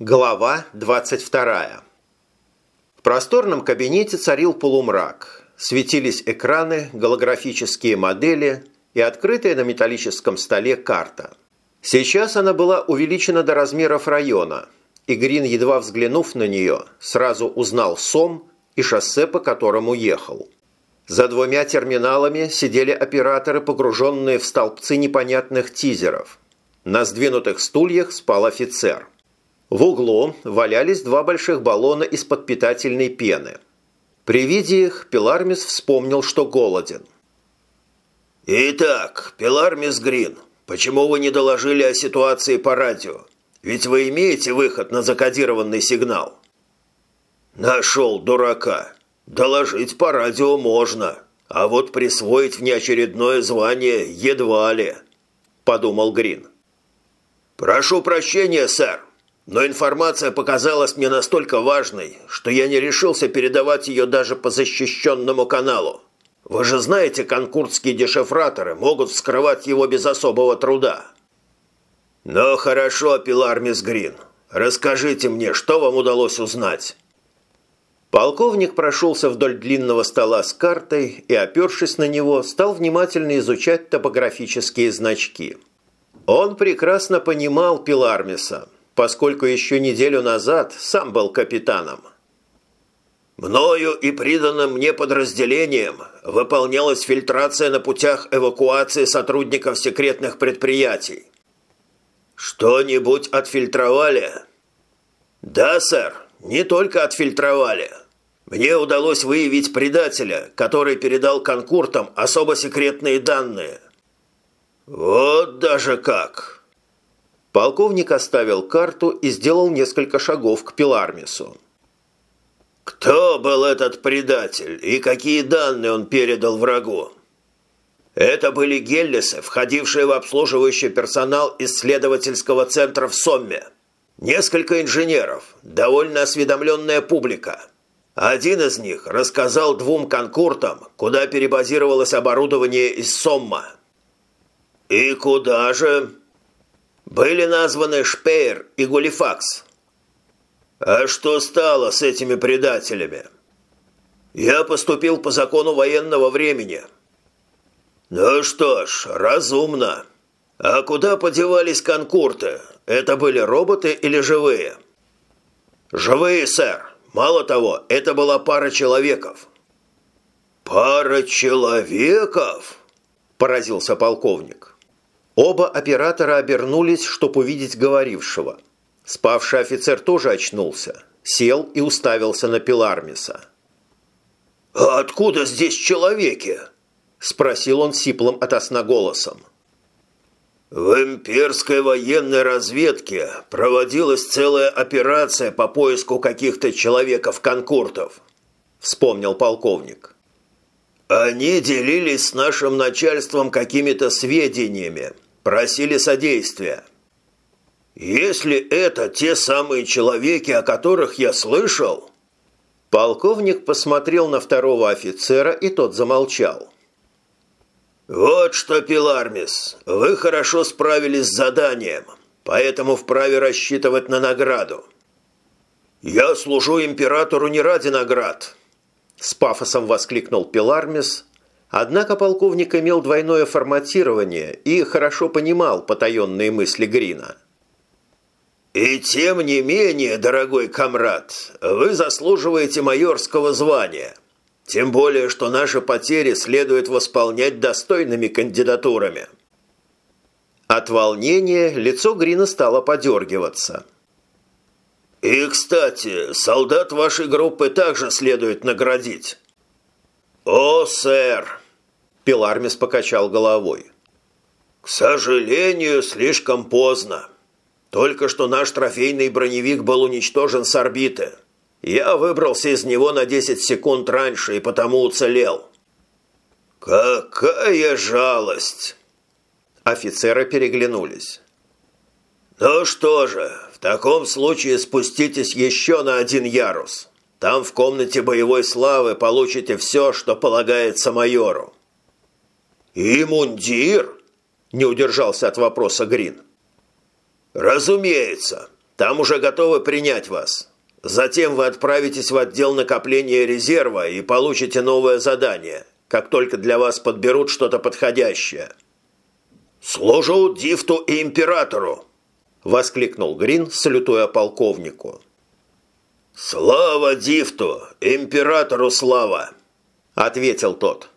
Глава 22. В просторном кабинете царил полумрак. Светились экраны, голографические модели и открытая на металлическом столе карта. Сейчас она была увеличена до размеров района, и Грин, едва взглянув на нее, сразу узнал СОМ и шоссе, по которому ехал. За двумя терминалами сидели операторы, погруженные в столбцы непонятных тизеров. На сдвинутых стульях спал офицер – в углу валялись два больших баллона из-под питательной пены. При виде их Пилармис вспомнил, что голоден. «Итак, Пилармис Грин, почему вы не доложили о ситуации по радио? Ведь вы имеете выход на закодированный сигнал». «Нашел дурака. Доложить по радио можно, а вот присвоить внеочередное звание едва ли», – подумал Грин. «Прошу прощения, сэр», но информация показалась мне настолько важной, что я не решился передавать ее даже по защищенному каналу. Вы же знаете, конкурдские дешифраторы могут вскрывать его без особого труда. Ну хорошо, Пилар Мисс Грин, расскажите мне, что вам удалось узнать?» Полковник прошелся вдоль длинного стола с картой и, опершись на него, стал внимательно изучать топографические значки. Он прекрасно понимал Пилармиса, поскольку еще неделю назад сам был капитаном. Мною и приданным мне подразделением выполнялась фильтрация на путях эвакуации сотрудников секретных предприятий. Что-нибудь отфильтровали? Да, сэр, не только отфильтровали. Мне удалось выявить предателя, который передал конкуртам особо секретные данные. Вот даже как! Полковник оставил карту и сделал несколько шагов к Пилармису. «Кто был этот предатель и какие данные он передал врагу?» Это были геллисы, входившие в обслуживающий персонал исследовательского центра в Сомме. Несколько инженеров, довольно осведомленная публика. Один из них рассказал двум конкуртам, куда перебазировалось оборудование из Сомма. «И куда же?» Были названы Шпеер и Гулифакс. А что стало с этими предателями? Я поступил по закону военного времени. Ну что ж, разумно. А куда подевались конкурты? Это были роботы или живые? Живые, сэр. Мало того, это была пара человеков. Пара человеков? Поразился полковник. Оба оператора обернулись, чтобы увидеть говорившего. Спавший офицер тоже очнулся, сел и уставился на Пилармиса. «А откуда здесь человеки?» – спросил он сиплым от голосом. В имперской военной разведке проводилась целая операция по поиску каких-то человеков-конкуртов, вспомнил полковник. Они делились с нашим начальством какими-то сведениями, просили содействия. Если это те самые человеки, о которых я слышал... Полковник посмотрел на второго офицера, и тот замолчал. «Вот что, Пилармис, вы хорошо справились с заданием, поэтому вправе рассчитывать на награду. Я служу императору не ради наград, с пафосом воскликнул Пилармис, однако полковник имел двойное форматирование и хорошо понимал потаенные мысли Грина. «И тем не менее, дорогой комрад, вы заслуживаете майорского звания. Тем более, что наши потери следует восполнять достойными кандидатурами». От волнения лицо Грина стало подергиваться – и, кстати, солдат вашей группы также следует наградить. О, сэр! Пилармис покачал головой. К сожалению, слишком поздно. Только что наш трофейный броневик был уничтожен с орбиты. Я выбрался из него на 10 секунд раньше и потому уцелел. Какая жалость! Офицеры переглянулись. Ну что же, таком случае спуститесь еще на один ярус. Там в комнате боевой славы получите все, что полагается майору». «И мундир?» – не удержался от вопроса Грин. «Разумеется. Там уже готовы принять вас. Затем вы отправитесь в отдел накопления резерва и получите новое задание, как только для вас подберут что-то подходящее». «Служу Дифту и Императору!» – воскликнул Грин, салютуя полковнику. «Слава Дифту! Императору слава!» – ответил тот.